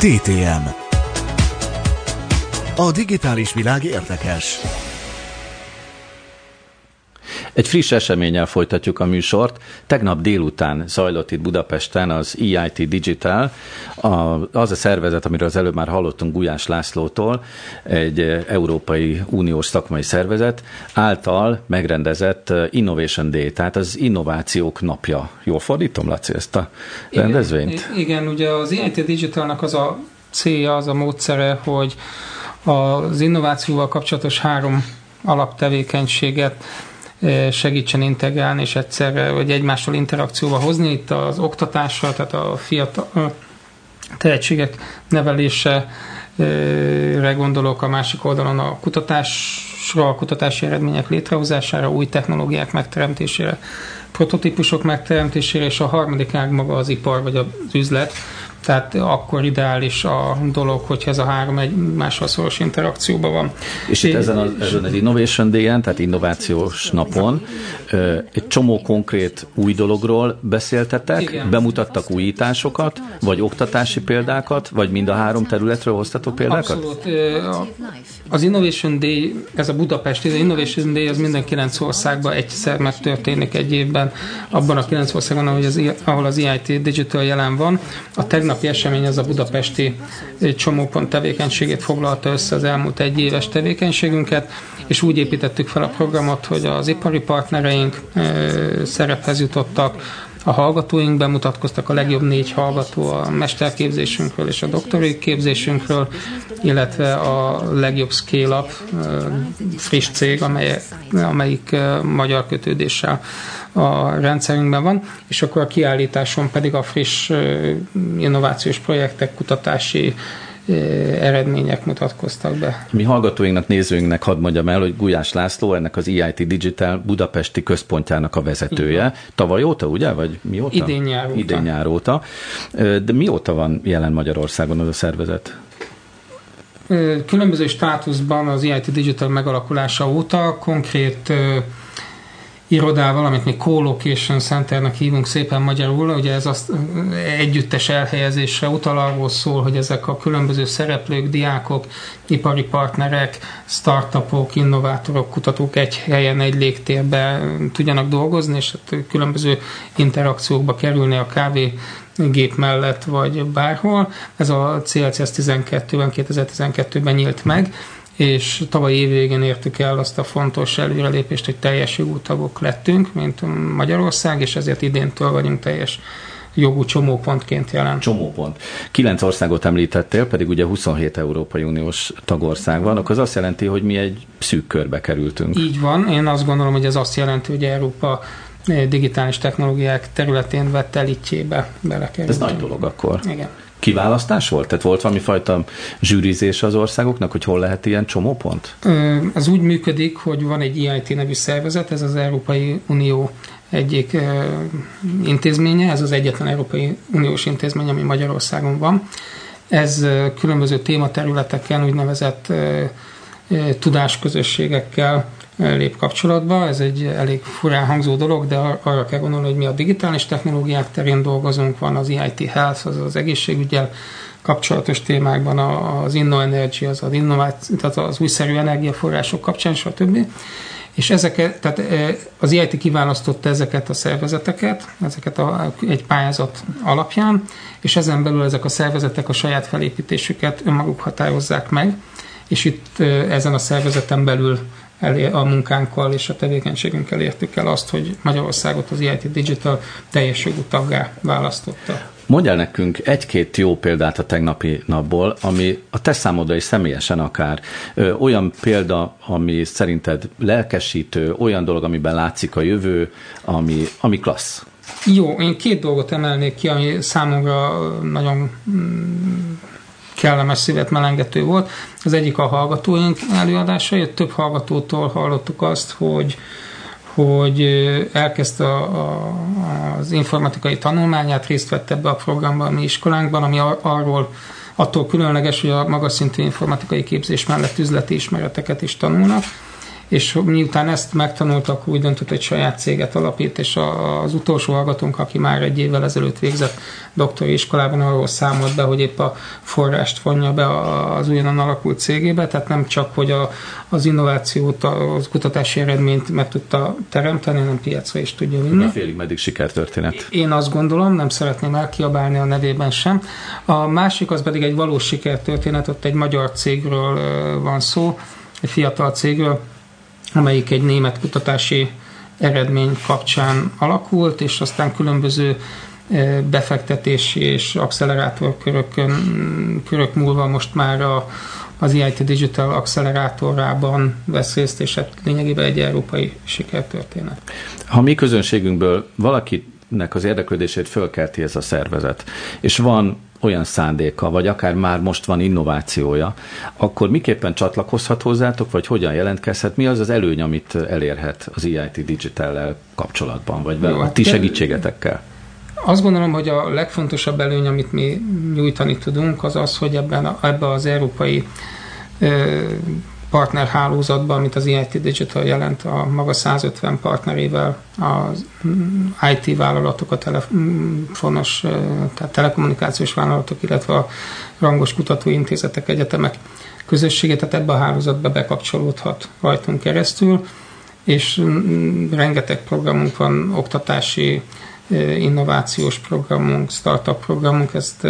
DTM A digitális világ érdekes. Egy friss eseménnyel folytatjuk a műsort. Tegnap délután zajlott itt Budapesten az EIT Digital, a, az a szervezet, amiről az előbb már hallottunk Gulyás Lászlótól, egy Európai Uniós szakmai szervezet által megrendezett Innovation Day, tehát az innovációk napja. Jól fordítom, Laci, ezt a rendezvényt? Igen, igen ugye az EIT Digitalnak az a célja, az a módszere, hogy az innovációval kapcsolatos három alaptevékenységet segítsen integrálni, és egyszerre, vagy egymással interakcióba hozni. Itt az oktatással, tehát a fiatal tehetségek nevelése, gondolok, a másik oldalon a kutatásra, a kutatási eredmények létrehozására, új technológiák megteremtésére, prototípusok megteremtésére, és a harmadik ág maga az ipar vagy az üzlet, tehát akkor ideális a dolog, hogyha ez a három egy mással szoros interakcióban van. És itt ezen az, ezen az Innovation Day-en, tehát innovációs napon egy csomó konkrét új dologról beszéltetek, Igen. bemutattak újításokat, vagy oktatási példákat, vagy mind a három területről hoztatok példákat? Abszolút. Az Innovation Day, ez a Budapest, az Innovation Day az minden kilenc országban egyszer megtörténik egy évben, abban a kilenc országban, ahol az, ahol az EIT Digital jelen van. A tegnapi esemény az a budapesti csomópont tevékenységét foglalta össze az elmúlt egy éves tevékenységünket, és úgy építettük fel a programot, hogy az ipari partnereink szerephez jutottak, a hallgatóink bemutatkoztak, a legjobb négy hallgató a mesterképzésünkről és a doktori képzésünkről, illetve a legjobb scale-up friss cég, amely, amelyik magyar kötődéssel a rendszerünkben van, és akkor a kiállításon pedig a friss innovációs projektek, kutatási eredmények mutatkoztak be. Mi hallgatóinknak, nézőinknek hadd mondjam el, hogy Gulyás László ennek az EIT Digital budapesti központjának a vezetője. Igen. Tavaly óta, ugye? Vagy mióta? Idén nyár óta. Idén nyár óta. De mióta van jelen Magyarországon az a szervezet? Különböző státuszban az EIT Digital megalakulása óta konkrét irodával, amit mi Co-Location Centernek hívunk szépen magyarul, ugye ez az együttes elhelyezésre utal arról szól, hogy ezek a különböző szereplők, diákok, ipari partnerek, startupok, innovátorok, kutatók egy helyen, egy légtérben tudjanak dolgozni, és hát különböző interakciókba kerülni a kávé gép mellett, vagy bárhol. Ez a CLCS 12-ben, 2012-ben nyílt meg, és tavaly évvégén értük el azt a fontos előrelépést, hogy teljes jogú tagok lettünk, mint Magyarország, és ezért idéntől vagyunk teljes jogú csomópontként jelen. Csomópont. Kilenc országot említettél, pedig ugye 27 Európai Uniós tagország van, akkor az azt jelenti, hogy mi egy szűk körbe kerültünk. Így van, én azt gondolom, hogy ez azt jelenti, hogy Európa digitális technológiák területén vett elitjébe belekerültünk. Ez nagy dolog akkor. Igen kiválasztás volt? Tehát volt valami fajta zsűrizés az országoknak, hogy hol lehet ilyen csomópont? Ez úgy működik, hogy van egy EIT nevű szervezet, ez az Európai Unió egyik intézménye, ez az egyetlen Európai Uniós intézmény, ami Magyarországon van. Ez különböző tématerületeken úgynevezett tudásközösségekkel lép kapcsolatba. Ez egy elég furán hangzó dolog, de arra kell gondolni, hogy mi a digitális technológiák terén dolgozunk, van az EIT Health, az az egészségügyel kapcsolatos témákban, az InnoEnergy, az az, innováció, tehát az újszerű energiaforrások kapcsán, stb. És ezeket, tehát az EIT kiválasztotta ezeket a szervezeteket, ezeket a, egy pályázat alapján, és ezen belül ezek a szervezetek a saját felépítésüket önmaguk határozzák meg, és itt ezen a szervezeten belül a munkánkkal és a tevékenységünkkel értük el azt, hogy Magyarországot az EIT Digital teljes jogú taggá választotta. Mondjál nekünk egy-két jó példát a tegnapi napból, ami a te számodra is személyesen akár ö, olyan példa, ami szerinted lelkesítő, olyan dolog, amiben látszik a jövő, ami, ami klassz. Jó, én két dolgot emelnék ki, ami számomra nagyon mm, kellemes szívet melengető volt. Az egyik a hallgatóink előadása, több hallgatótól hallottuk azt, hogy hogy elkezdte az informatikai tanulmányát, részt vett ebbe a programban a mi iskolánkban, ami arról attól különleges, hogy a magas szintű informatikai képzés mellett üzleti ismereteket is tanulnak, és miután ezt megtanultak, úgy döntött, hogy saját céget alapít, és az utolsó hallgatónk, aki már egy évvel ezelőtt végzett doktori iskolában, arról számolt be, hogy épp a forrást vonja be az újonnan alakult cégébe, tehát nem csak, hogy a, az innovációt, a kutatási eredményt meg tudta teremteni, hanem piacra is tudja vinni. Félig meddig sikertörténet. Én azt gondolom, nem szeretném elkiabálni a nevében sem. A másik az pedig egy valós sikertörténet, ott egy magyar cégről van szó, egy fiatal cégről, amelyik egy német kutatási eredmény kapcsán alakult, és aztán különböző befektetési és accelerátorkörökön, körök múlva most már a, az EIT Digital accelerátorában vesz részt, és hát lényegében egy európai sikertörténet. Ha mi közönségünkből valakinek az érdeklődését fölkelti ez a szervezet, és van olyan szándéka, vagy akár már most van innovációja, akkor miképpen csatlakozhat hozzátok, vagy hogyan jelentkezhet? Mi az az előny, amit elérhet az EIT Digital-lel kapcsolatban, vagy Jó, a hát ti segítségetekkel? Azt gondolom, hogy a legfontosabb előny, amit mi nyújtani tudunk, az az, hogy ebben, ebben az európai partnerhálózatban, amit az EIT Digital jelent, a maga 150 partnerével az IT vállalatok, a telefonos, tehát telekommunikációs vállalatok, illetve a rangos kutatóintézetek, egyetemek közössége, tehát ebbe a hálózatba bekapcsolódhat rajtunk keresztül, és rengeteg programunk van, oktatási, innovációs programunk, startup programunk, ezt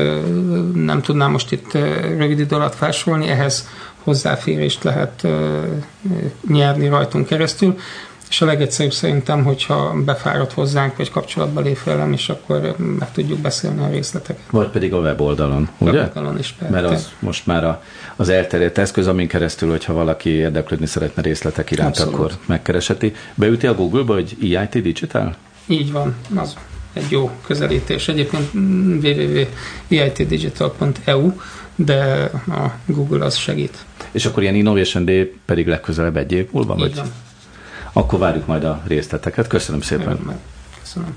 nem tudnám most itt rövid idő alatt felsorolni, ehhez hozzáférést lehet nyerni rajtunk keresztül, és a legegyszerűbb szerintem, hogyha befáradt hozzánk, vagy kapcsolatba lép velem, és akkor meg tudjuk beszélni a részleteket. Vagy pedig a weboldalon, ugye? Weboldalon is persze. Mert az most már a, az elterjedt eszköz, amin keresztül, hogyha valaki érdeklődni szeretne részletek iránt, Abszolút. akkor megkereseti. Beüti a Google-ba, hogy EIT Digital? Így van, az egy jó közelítés. Egyébként www.eitdigital.eu, de a Google az segít. És akkor ilyen Innovation Day pedig legközelebb egy év múlva? Így vagy? van. Akkor várjuk majd a részleteket. Köszönöm szépen. Köszönöm.